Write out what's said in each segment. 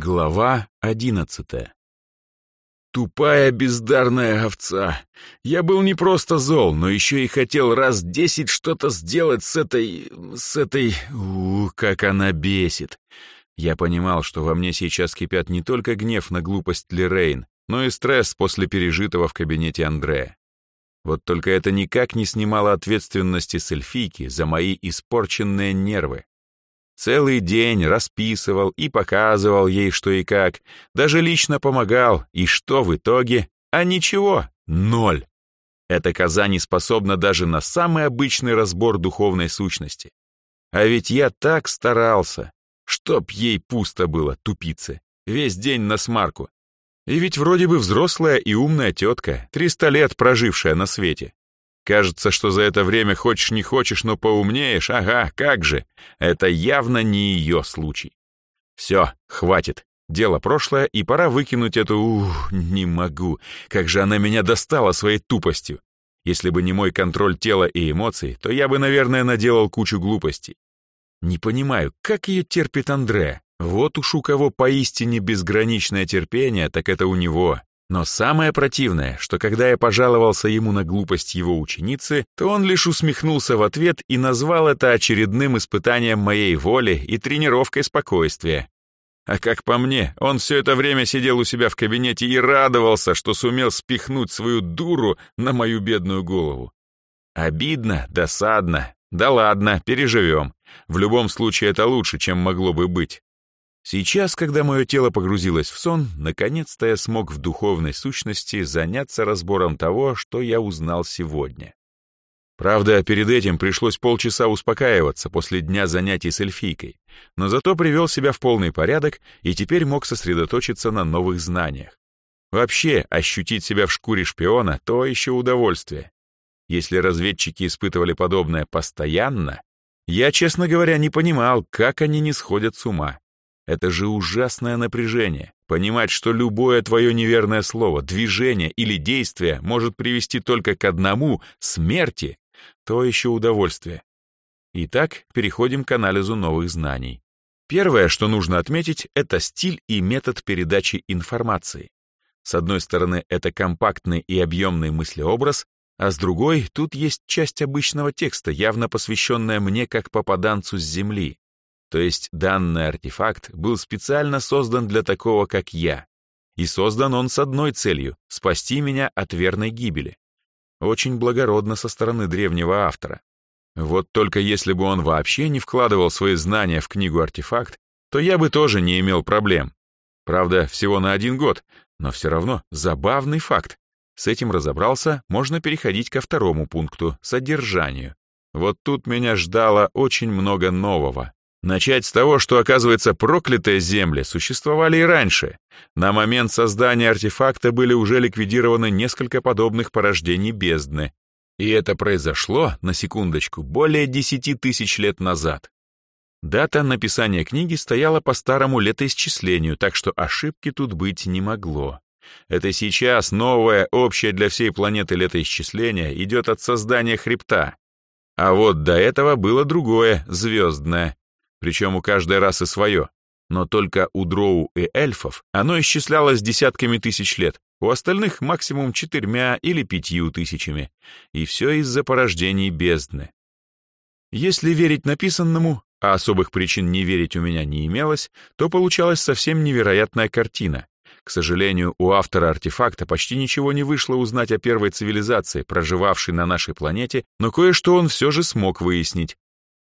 Глава одиннадцатая Тупая бездарная овца. Я был не просто зол, но еще и хотел раз десять что-то сделать с этой... с этой... Ух, как она бесит. Я понимал, что во мне сейчас кипят не только гнев на глупость Лерейн, но и стресс после пережитого в кабинете Андрея. Вот только это никак не снимало ответственности с эльфийки за мои испорченные нервы. Целый день расписывал и показывал ей, что и как, даже лично помогал, и что в итоге? А ничего, ноль. Эта коза не способна даже на самый обычный разбор духовной сущности. А ведь я так старался, чтоб ей пусто было, тупицы, весь день на смарку. И ведь вроде бы взрослая и умная тетка, 300 лет прожившая на свете. Кажется, что за это время хочешь не хочешь, но поумнеешь. Ага, как же. Это явно не ее случай. Все, хватит. Дело прошлое, и пора выкинуть эту... Ух, не могу. Как же она меня достала своей тупостью. Если бы не мой контроль тела и эмоций, то я бы, наверное, наделал кучу глупостей. Не понимаю, как ее терпит Андре. Вот уж у кого поистине безграничное терпение, так это у него. Но самое противное, что когда я пожаловался ему на глупость его ученицы, то он лишь усмехнулся в ответ и назвал это очередным испытанием моей воли и тренировкой спокойствия. А как по мне, он все это время сидел у себя в кабинете и радовался, что сумел спихнуть свою дуру на мою бедную голову. Обидно, досадно. Да ладно, переживем. В любом случае это лучше, чем могло бы быть. Сейчас, когда мое тело погрузилось в сон, наконец-то я смог в духовной сущности заняться разбором того, что я узнал сегодня. Правда, перед этим пришлось полчаса успокаиваться после дня занятий с эльфийкой, но зато привел себя в полный порядок и теперь мог сосредоточиться на новых знаниях. Вообще, ощутить себя в шкуре шпиона — то еще удовольствие. Если разведчики испытывали подобное постоянно, я, честно говоря, не понимал, как они не сходят с ума. Это же ужасное напряжение. Понимать, что любое твое неверное слово, движение или действие может привести только к одному — смерти, то еще удовольствие. Итак, переходим к анализу новых знаний. Первое, что нужно отметить, это стиль и метод передачи информации. С одной стороны, это компактный и объемный мыслеобраз, а с другой, тут есть часть обычного текста, явно посвященная мне как попаданцу с Земли. То есть данный артефакт был специально создан для такого, как я. И создан он с одной целью — спасти меня от верной гибели. Очень благородно со стороны древнего автора. Вот только если бы он вообще не вкладывал свои знания в книгу-артефакт, то я бы тоже не имел проблем. Правда, всего на один год, но все равно забавный факт. С этим разобрался, можно переходить ко второму пункту — содержанию. Вот тут меня ждало очень много нового. Начать с того, что, оказывается, проклятые земли существовали и раньше. На момент создания артефакта были уже ликвидированы несколько подобных порождений бездны. И это произошло, на секундочку, более десяти тысяч лет назад. Дата написания книги стояла по старому летоисчислению, так что ошибки тут быть не могло. Это сейчас новое, общее для всей планеты летоисчисление идет от создания хребта. А вот до этого было другое, звездное, причем у каждой расы свое, но только у дроу и эльфов оно исчислялось десятками тысяч лет, у остальных максимум четырьмя или пятью тысячами, и все из-за порождений бездны. Если верить написанному, а особых причин не верить у меня не имелось, то получалась совсем невероятная картина. К сожалению, у автора артефакта почти ничего не вышло узнать о первой цивилизации, проживавшей на нашей планете, но кое-что он все же смог выяснить.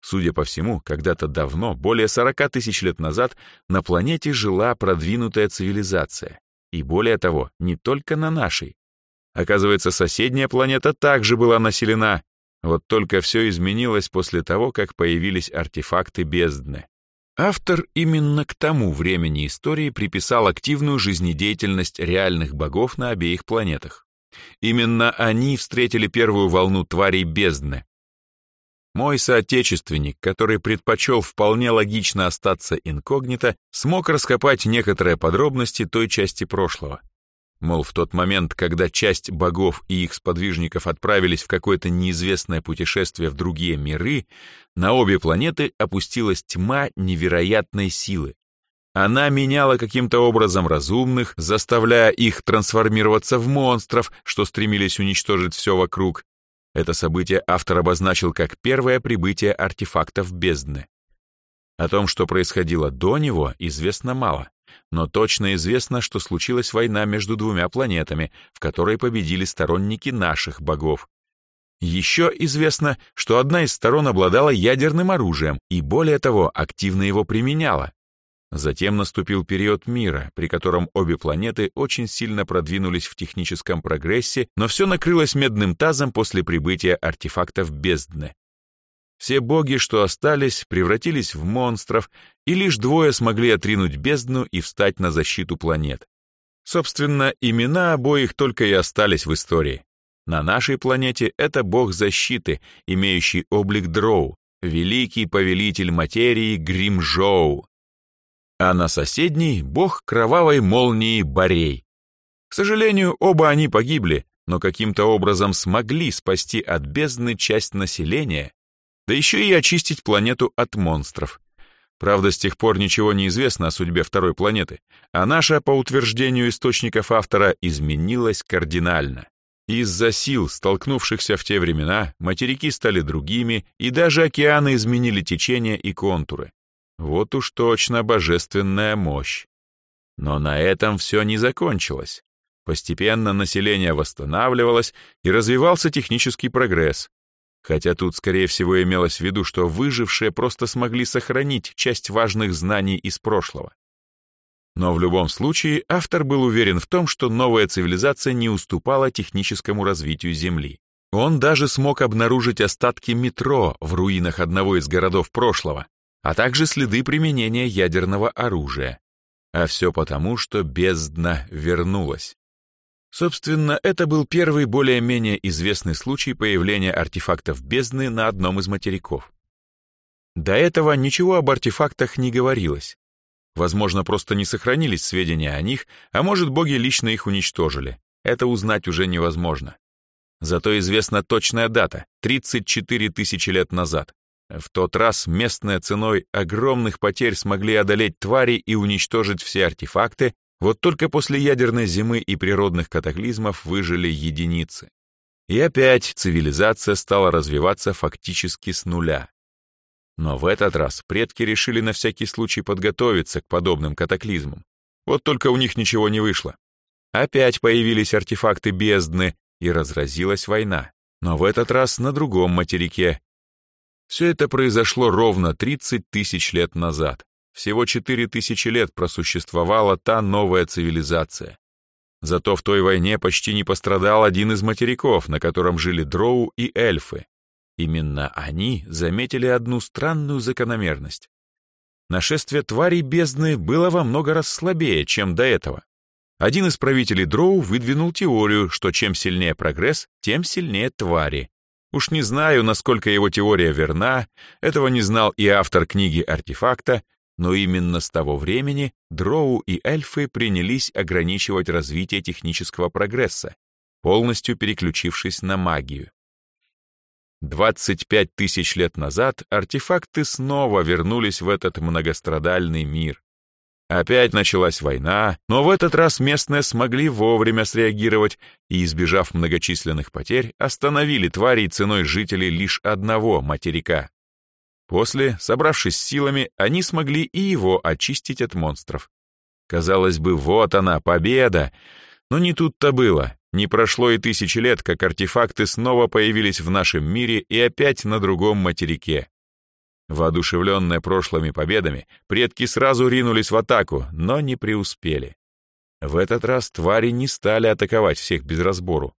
Судя по всему, когда-то давно, более 40 тысяч лет назад, на планете жила продвинутая цивилизация. И более того, не только на нашей. Оказывается, соседняя планета также была населена. Вот только все изменилось после того, как появились артефакты бездны. Автор именно к тому времени истории приписал активную жизнедеятельность реальных богов на обеих планетах. Именно они встретили первую волну тварей бездны, мой соотечественник, который предпочел вполне логично остаться инкогнито, смог раскопать некоторые подробности той части прошлого. Мол, в тот момент, когда часть богов и их сподвижников отправились в какое-то неизвестное путешествие в другие миры, на обе планеты опустилась тьма невероятной силы. Она меняла каким-то образом разумных, заставляя их трансформироваться в монстров, что стремились уничтожить все вокруг. Это событие автор обозначил как первое прибытие артефактов бездны. О том, что происходило до него, известно мало, но точно известно, что случилась война между двумя планетами, в которой победили сторонники наших богов. Еще известно, что одна из сторон обладала ядерным оружием и, более того, активно его применяла. Затем наступил период мира, при котором обе планеты очень сильно продвинулись в техническом прогрессе, но все накрылось медным тазом после прибытия артефактов бездны. Все боги, что остались, превратились в монстров, и лишь двое смогли отринуть бездну и встать на защиту планет. Собственно, имена обоих только и остались в истории. На нашей планете это бог защиты, имеющий облик Дроу, великий повелитель материи Гримжоу, а на соседней — бог кровавой молнии Борей. К сожалению, оба они погибли, но каким-то образом смогли спасти от бездны часть населения, да еще и очистить планету от монстров. Правда, с тех пор ничего не известно о судьбе второй планеты, а наша, по утверждению источников автора, изменилась кардинально. Из-за сил, столкнувшихся в те времена, материки стали другими, и даже океаны изменили течение и контуры. Вот уж точно божественная мощь. Но на этом все не закончилось. Постепенно население восстанавливалось и развивался технический прогресс. Хотя тут, скорее всего, имелось в виду, что выжившие просто смогли сохранить часть важных знаний из прошлого. Но в любом случае автор был уверен в том, что новая цивилизация не уступала техническому развитию Земли. Он даже смог обнаружить остатки метро в руинах одного из городов прошлого, а также следы применения ядерного оружия. А все потому, что бездна вернулась. Собственно, это был первый более-менее известный случай появления артефактов бездны на одном из материков. До этого ничего об артефактах не говорилось. Возможно, просто не сохранились сведения о них, а может, боги лично их уничтожили. Это узнать уже невозможно. Зато известна точная дата — 34 тысячи лет назад. В тот раз местные ценой огромных потерь смогли одолеть твари и уничтожить все артефакты, вот только после ядерной зимы и природных катаклизмов выжили единицы. И опять цивилизация стала развиваться фактически с нуля. Но в этот раз предки решили на всякий случай подготовиться к подобным катаклизмам. Вот только у них ничего не вышло. Опять появились артефакты бездны, и разразилась война. Но в этот раз на другом материке, все это произошло ровно 30 тысяч лет назад. Всего 4 тысячи лет просуществовала та новая цивилизация. Зато в той войне почти не пострадал один из материков, на котором жили дроу и эльфы. Именно они заметили одну странную закономерность. Нашествие тварей бездны было во много раз слабее, чем до этого. Один из правителей дроу выдвинул теорию, что чем сильнее прогресс, тем сильнее твари. Уж не знаю, насколько его теория верна, этого не знал и автор книги «Артефакта», но именно с того времени дроу и эльфы принялись ограничивать развитие технического прогресса, полностью переключившись на магию. 25 тысяч лет назад артефакты снова вернулись в этот многострадальный мир. Опять началась война, но в этот раз местные смогли вовремя среагировать и, избежав многочисленных потерь, остановили тварей ценой жителей лишь одного материка. После, собравшись силами, они смогли и его очистить от монстров. Казалось бы, вот она, победа! Но не тут-то было. Не прошло и тысячи лет, как артефакты снова появились в нашем мире и опять на другом материке. Воодушевленные прошлыми победами, предки сразу ринулись в атаку, но не преуспели. В этот раз твари не стали атаковать всех без разбору.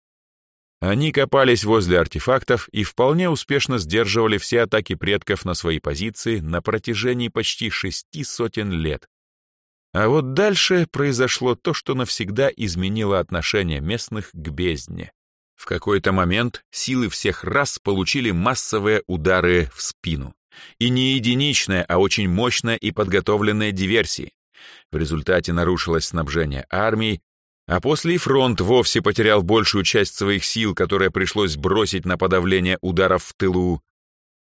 Они копались возле артефактов и вполне успешно сдерживали все атаки предков на свои позиции на протяжении почти шести сотен лет. А вот дальше произошло то, что навсегда изменило отношение местных к бездне. В какой-то момент силы всех рас получили массовые удары в спину. И не единичная, а очень мощная и подготовленная диверсии. В результате нарушилось снабжение армии, а после фронт вовсе потерял большую часть своих сил, которые пришлось бросить на подавление ударов в тылу.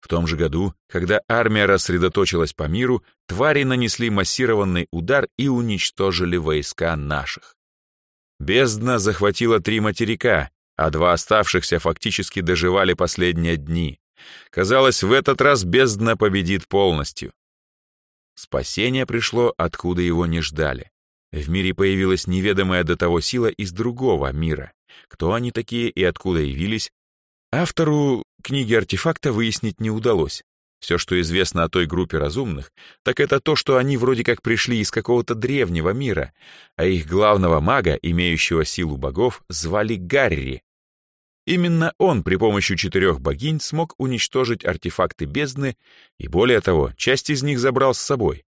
В том же году, когда армия рассредоточилась по миру, твари нанесли массированный удар и уничтожили войска наших. Бездна захватила три материка, а два оставшихся фактически доживали последние дни. Казалось, в этот раз бездна победит полностью. Спасение пришло, откуда его не ждали. В мире появилась неведомая до того сила из другого мира. Кто они такие и откуда явились, Автору книги артефакта выяснить не удалось. Все, что известно о той группе разумных, так это то, что они вроде как пришли из какого-то древнего мира, а их главного мага, имеющего силу богов, звали Гарри. Именно он при помощи четырех богинь смог уничтожить артефакты бездны, и более того, часть из них забрал с собой,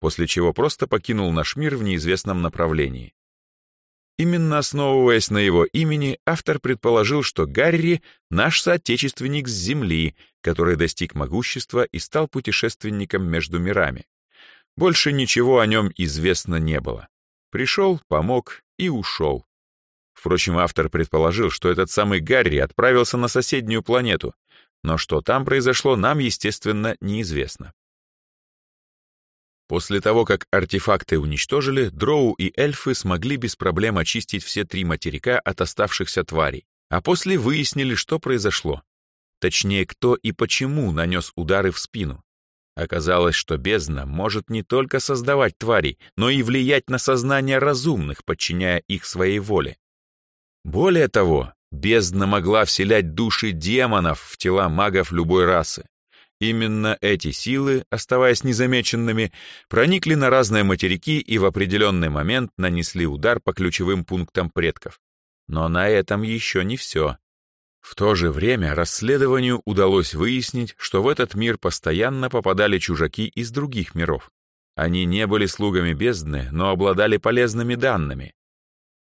после чего просто покинул наш мир в неизвестном направлении. Именно основываясь на его имени, автор предположил, что Гарри — наш соотечественник с Земли, который достиг могущества и стал путешественником между мирами. Больше ничего о нем известно не было. Пришел, помог и ушел. Впрочем, автор предположил, что этот самый Гарри отправился на соседнюю планету, но что там произошло, нам, естественно, неизвестно. После того, как артефакты уничтожили, дроу и эльфы смогли без проблем очистить все три материка от оставшихся тварей, а после выяснили, что произошло. Точнее, кто и почему нанес удары в спину. Оказалось, что бездна может не только создавать тварей, но и влиять на сознание разумных, подчиняя их своей воле. Более того, бездна могла вселять души демонов в тела магов любой расы. Именно эти силы, оставаясь незамеченными, проникли на разные материки и в определенный момент нанесли удар по ключевым пунктам предков. Но на этом еще не все. В то же время расследованию удалось выяснить, что в этот мир постоянно попадали чужаки из других миров. Они не были слугами бездны, но обладали полезными данными.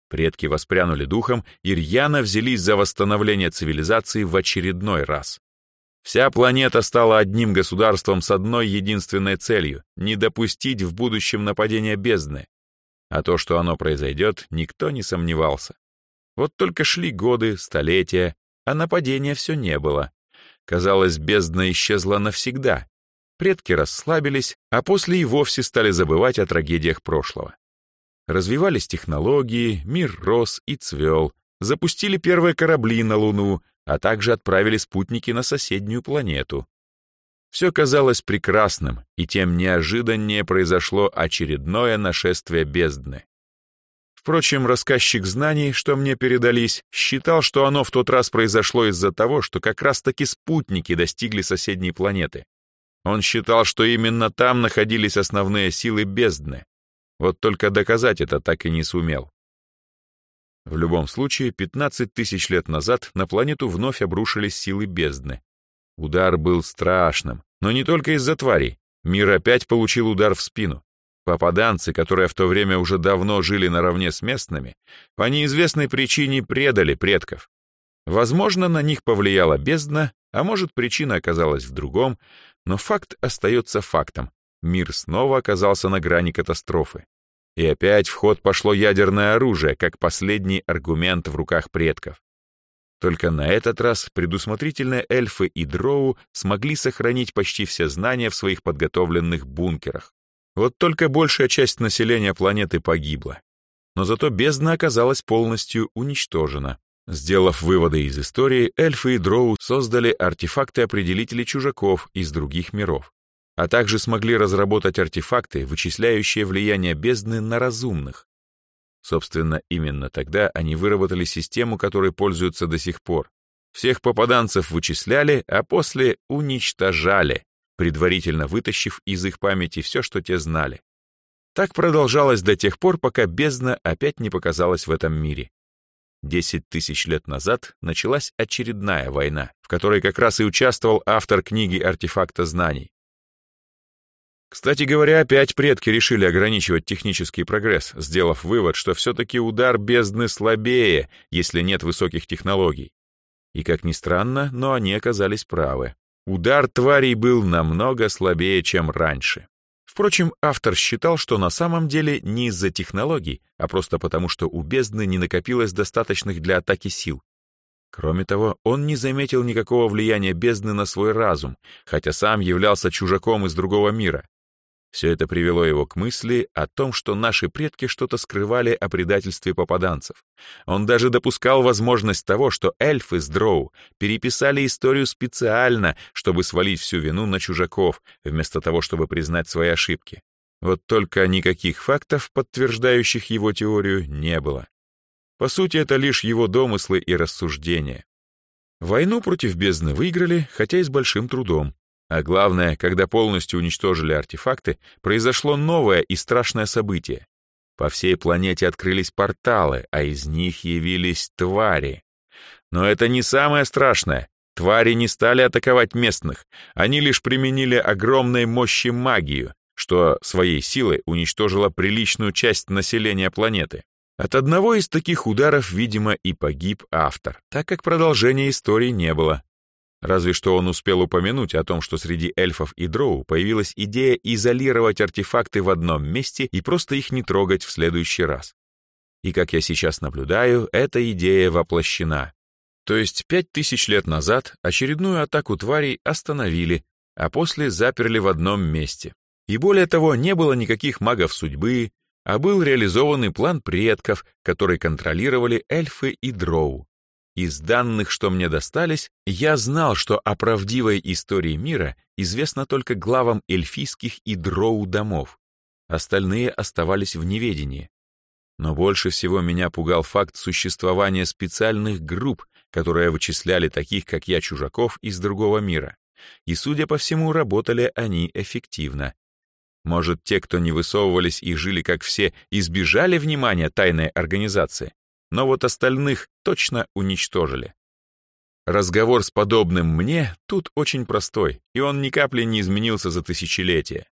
Предки воспрянули духом и рьяно взялись за восстановление цивилизации в очередной раз. Вся планета стала одним государством с одной единственной целью — не допустить в будущем нападения бездны. А то, что оно произойдет, никто не сомневался. Вот только шли годы, столетия, а нападения все не было. Казалось, бездна исчезла навсегда. Предки расслабились, а после и вовсе стали забывать о трагедиях прошлого. Развивались технологии, мир рос и цвел, запустили первые корабли на Луну, а также отправили спутники на соседнюю планету. Все казалось прекрасным, и тем неожиданнее произошло очередное нашествие бездны. Впрочем, рассказчик знаний, что мне передались, считал, что оно в тот раз произошло из-за того, что как раз-таки спутники достигли соседней планеты. Он считал, что именно там находились основные силы бездны. Вот только доказать это так и не сумел. В любом случае, 15 тысяч лет назад на планету вновь обрушились силы бездны. Удар был страшным, но не только из-за тварей. Мир опять получил удар в спину. Попаданцы, которые в то время уже давно жили наравне с местными, по неизвестной причине предали предков. Возможно, на них повлияла бездна, а может, причина оказалась в другом, но факт остается фактом. Мир снова оказался на грани катастрофы. И опять в ход пошло ядерное оружие, как последний аргумент в руках предков. Только на этот раз предусмотрительные эльфы и дроу смогли сохранить почти все знания в своих подготовленных бункерах. Вот только большая часть населения планеты погибла. Но зато бездна оказалась полностью уничтожена. Сделав выводы из истории, эльфы и дроу создали артефакты-определители чужаков из других миров а также смогли разработать артефакты, вычисляющие влияние бездны на разумных. Собственно, именно тогда они выработали систему, которой пользуются до сих пор. Всех попаданцев вычисляли, а после уничтожали, предварительно вытащив из их памяти все, что те знали. Так продолжалось до тех пор, пока бездна опять не показалась в этом мире. Десять тысяч лет назад началась очередная война, в которой как раз и участвовал автор книги «Артефакта знаний». Кстати говоря, опять предки решили ограничивать технический прогресс, сделав вывод, что все-таки удар бездны слабее, если нет высоких технологий. И как ни странно, но они оказались правы. Удар тварей был намного слабее, чем раньше. Впрочем, автор считал, что на самом деле не из-за технологий, а просто потому, что у бездны не накопилось достаточных для атаки сил. Кроме того, он не заметил никакого влияния бездны на свой разум, хотя сам являлся чужаком из другого мира. Все это привело его к мысли о том, что наши предки что-то скрывали о предательстве попаданцев. Он даже допускал возможность того, что эльфы с Дроу переписали историю специально, чтобы свалить всю вину на чужаков, вместо того, чтобы признать свои ошибки. Вот только никаких фактов, подтверждающих его теорию, не было. По сути, это лишь его домыслы и рассуждения. Войну против бездны выиграли, хотя и с большим трудом. А главное, когда полностью уничтожили артефакты, произошло новое и страшное событие. По всей планете открылись порталы, а из них явились твари. Но это не самое страшное. Твари не стали атаковать местных, они лишь применили огромной мощи магию, что своей силой уничтожило приличную часть населения планеты. От одного из таких ударов, видимо, и погиб автор, так как продолжения истории не было. Разве что он успел упомянуть о том, что среди эльфов и дроу появилась идея изолировать артефакты в одном месте и просто их не трогать в следующий раз. И как я сейчас наблюдаю, эта идея воплощена. То есть пять тысяч лет назад очередную атаку тварей остановили, а после заперли в одном месте. И более того, не было никаких магов судьбы, а был реализованный план предков, который контролировали эльфы и дроу. Из данных, что мне достались, я знал, что о правдивой истории мира известно только главам эльфийских и дроу домов. Остальные оставались в неведении. Но больше всего меня пугал факт существования специальных групп, которые вычисляли таких, как я, чужаков из другого мира. И, судя по всему, работали они эффективно. Может, те, кто не высовывались и жили как все, избежали внимания тайной организации? Но вот остальных точно уничтожили. Разговор с подобным мне тут очень простой, и он ни капли не изменился за тысячелетия.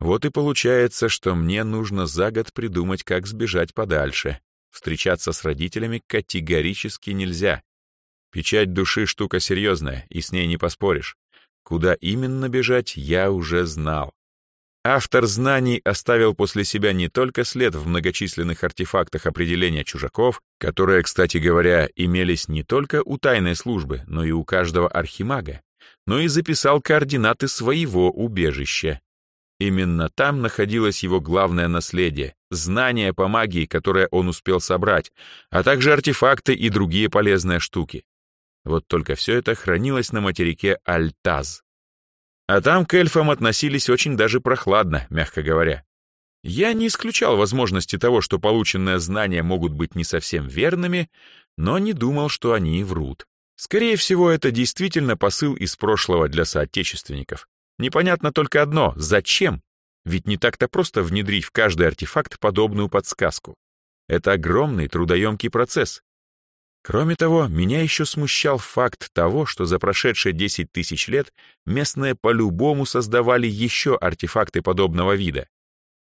Вот и получается, что мне нужно за год придумать, как сбежать подальше. Встречаться с родителями категорически нельзя. Печать души штука серьезная, и с ней не поспоришь. Куда именно бежать, я уже знал. Автор знаний оставил после себя не только след в многочисленных артефактах определения чужаков, которые, кстати говоря, имелись не только у тайной службы, но и у каждого архимага, но и записал координаты своего убежища. Именно там находилось его главное наследие, знания по магии, которые он успел собрать, а также артефакты и другие полезные штуки. Вот только все это хранилось на материке Альтаз. А там к эльфам относились очень даже прохладно, мягко говоря. Я не исключал возможности того, что полученные знания могут быть не совсем верными, но не думал, что они врут. Скорее всего, это действительно посыл из прошлого для соотечественников. Непонятно только одно — зачем? Ведь не так-то просто внедрить в каждый артефакт подобную подсказку. Это огромный трудоемкий процесс, Кроме того, меня еще смущал факт того, что за прошедшие 10 тысяч лет местные по-любому создавали еще артефакты подобного вида.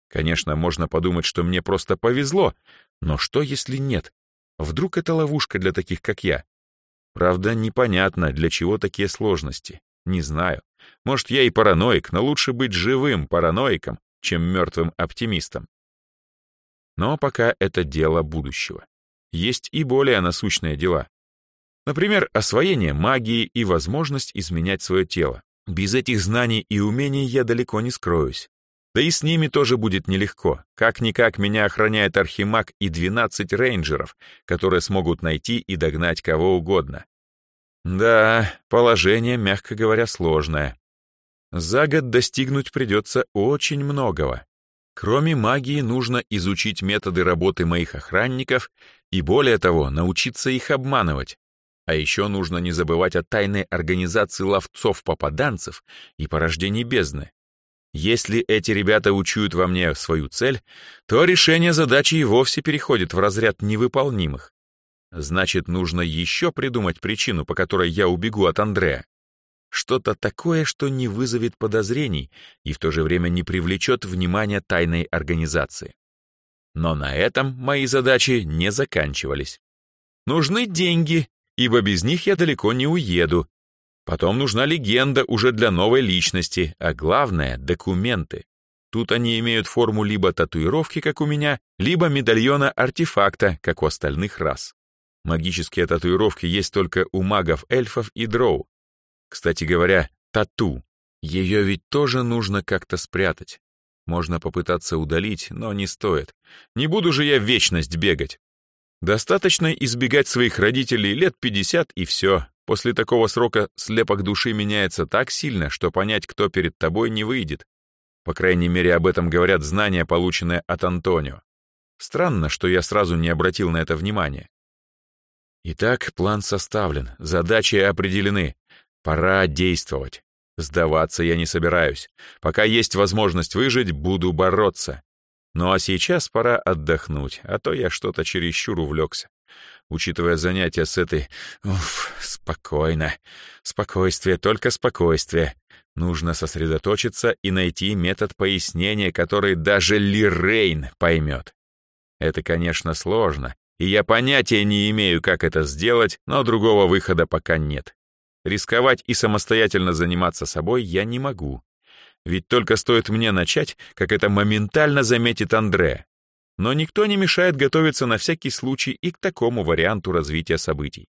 Конечно, можно подумать, что мне просто повезло, но что если нет? Вдруг это ловушка для таких, как я? Правда, непонятно, для чего такие сложности. Не знаю. Может, я и параноик, но лучше быть живым параноиком, чем мертвым оптимистом. Но пока это дело будущего есть и более насущные дела. Например, освоение магии и возможность изменять свое тело. Без этих знаний и умений я далеко не скроюсь. Да и с ними тоже будет нелегко. Как-никак меня охраняет архимаг и 12 рейнджеров, которые смогут найти и догнать кого угодно. Да, положение, мягко говоря, сложное. За год достигнуть придется очень многого. Кроме магии, нужно изучить методы работы моих охранников и, более того, научиться их обманывать. А еще нужно не забывать о тайной организации ловцов-попаданцев и порождении бездны. Если эти ребята учуют во мне свою цель, то решение задачи и вовсе переходит в разряд невыполнимых. Значит, нужно еще придумать причину, по которой я убегу от Андрея. Что-то такое, что не вызовет подозрений и в то же время не привлечет внимания тайной организации. Но на этом мои задачи не заканчивались. Нужны деньги, ибо без них я далеко не уеду. Потом нужна легенда уже для новой личности, а главное — документы. Тут они имеют форму либо татуировки, как у меня, либо медальона артефакта, как у остальных рас. Магические татуировки есть только у магов, эльфов и дроу. Кстати говоря, тату. Ее ведь тоже нужно как-то спрятать. Можно попытаться удалить, но не стоит. Не буду же я вечность бегать. Достаточно избегать своих родителей лет 50 и все. После такого срока слепок души меняется так сильно, что понять, кто перед тобой, не выйдет. По крайней мере, об этом говорят знания, полученные от Антонио. Странно, что я сразу не обратил на это внимания. Итак, план составлен, задачи определены. Пора действовать. Сдаваться я не собираюсь. Пока есть возможность выжить, буду бороться. Ну а сейчас пора отдохнуть, а то я что-то чересчур увлекся. Учитывая занятия с этой... Уф, спокойно. Спокойствие, только спокойствие. Нужно сосредоточиться и найти метод пояснения, который даже Лирейн поймет. Это, конечно, сложно, и я понятия не имею, как это сделать, но другого выхода пока нет. Рисковать и самостоятельно заниматься собой я не могу. Ведь только стоит мне начать, как это моментально заметит Андре. Но никто не мешает готовиться на всякий случай и к такому варианту развития событий.